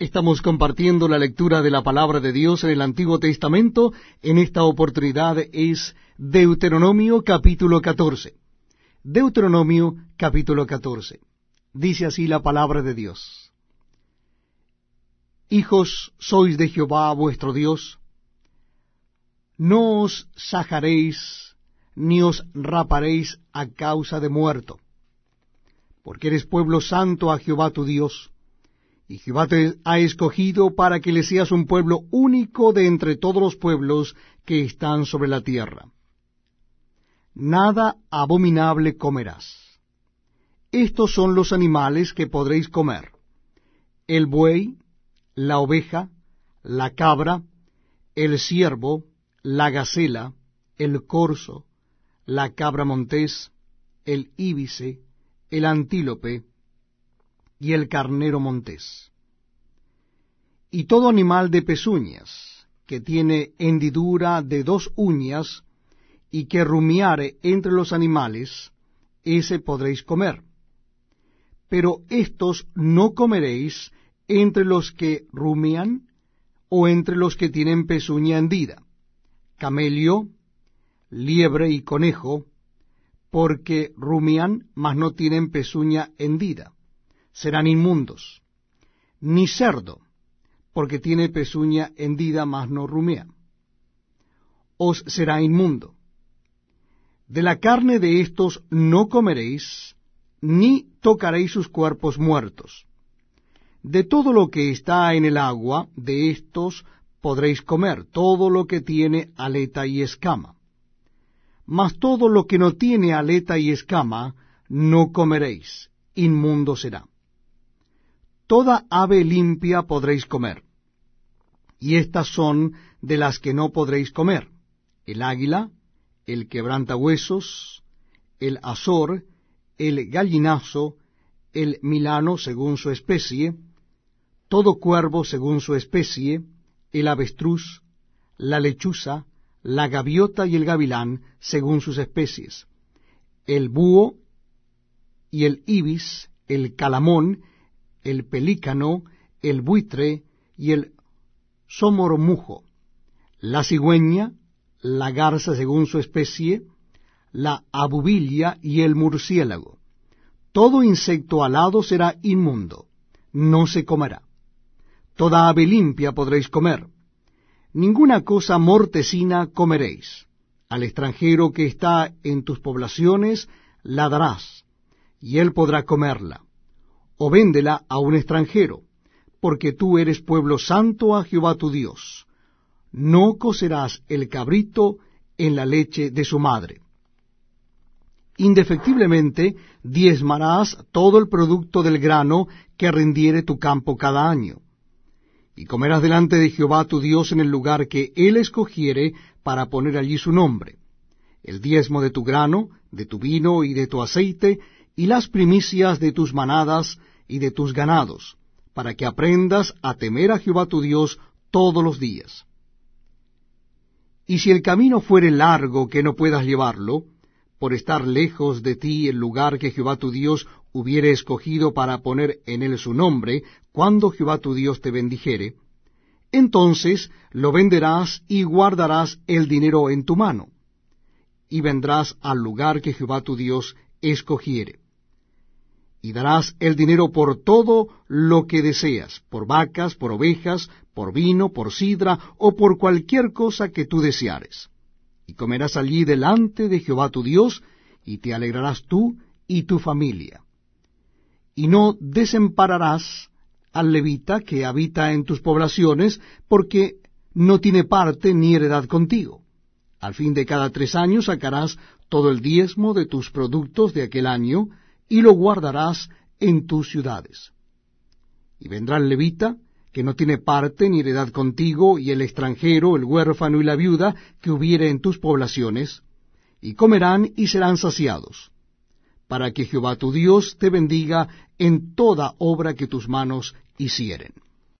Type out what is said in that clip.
Estamos compartiendo la lectura de la palabra de Dios en el Antiguo Testamento. En esta oportunidad es Deuteronomio capítulo 14. Deuteronomio capítulo 14. Dice así la palabra de Dios. Hijos sois de Jehová vuestro Dios. No os sajaréis ni os raparéis a causa de muerto, porque eres pueblo santo a Jehová tu Dios y Jehová te ha escogido para que le seas un pueblo único de entre todos los pueblos que están sobre la tierra. Nada abominable comerás. Estos son los animales que podréis comer. El buey, la oveja, la cabra, el ciervo, la gacela, el corzo, la cabra montés, el íbice, el antílope, y el carnero montés. Y todo animal de pezuñas, que tiene hendidura de dos uñas, y que rumiare entre los animales, ese podréis comer. Pero estos no comeréis entre los que rumian o entre los que tienen pezuña hendida, camello, liebre y conejo, porque rumian, mas no tienen pezuña hendida serán inmundos, ni cerdo, porque tiene pezuña hendida, mas no rumea. Os será inmundo. De la carne de estos no comeréis, ni tocaréis sus cuerpos muertos. De todo lo que está en el agua, de estos podréis comer, todo lo que tiene aleta y escama. Mas todo lo que no tiene aleta y escama, no comeréis, inmundo será toda ave limpia podréis comer. Y estas son de las que no podréis comer, el águila, el quebrantahuesos, el azor, el gallinazo, el milano según su especie, todo cuervo según su especie, el avestruz, la lechuza, la gaviota y el gavilán según sus especies, el búho y el ibis, el calamón el pelícano, el buitre y el somormujo, la cigüeña, la garza según su especie, la abubilla y el murciélago. Todo insecto alado será inmundo, no se comerá. Toda ave limpia podréis comer. Ninguna cosa mortecina comeréis. Al extranjero que está en tus poblaciones la darás, y él podrá comerla o véndela a un extranjero, porque tú eres pueblo santo a Jehová tu Dios. No cocerás el cabrito en la leche de su madre. Indefectiblemente diezmarás todo el producto del grano que rindiere tu campo cada año. Y comerás delante de Jehová tu Dios en el lugar que él escogiere para poner allí su nombre. El diezmo de tu grano, de tu vino y de tu aceite, y las primicias de tus manadas, y de tus ganados, para que aprendas a temer a Jehová tu Dios todos los días. Y si el camino fuere largo que no puedas llevarlo, por estar lejos de ti el lugar que Jehová tu Dios hubiere escogido para poner en él su nombre, cuando Jehová tu Dios te bendijere, entonces lo venderás y guardarás el dinero en tu mano, y vendrás al lugar que Jehová tu Dios escogiere y darás el dinero por todo lo que deseas, por vacas, por ovejas, por vino, por sidra, o por cualquier cosa que tú deseares. Y comerás allí delante de Jehová tu Dios, y te alegrarás tú y tu familia. Y no desempararás al levita que habita en tus poblaciones, porque no tiene parte ni heredad contigo. Al fin de cada tres años sacarás todo el diezmo de tus productos de aquel año, y lo guardarás en tus ciudades. Y vendrá el levita, que no tiene parte ni heredad contigo, y el extranjero, el huérfano y la viuda que hubiere en tus poblaciones, y comerán y serán saciados, para que Jehová tu Dios te bendiga en toda obra que tus manos hicieren.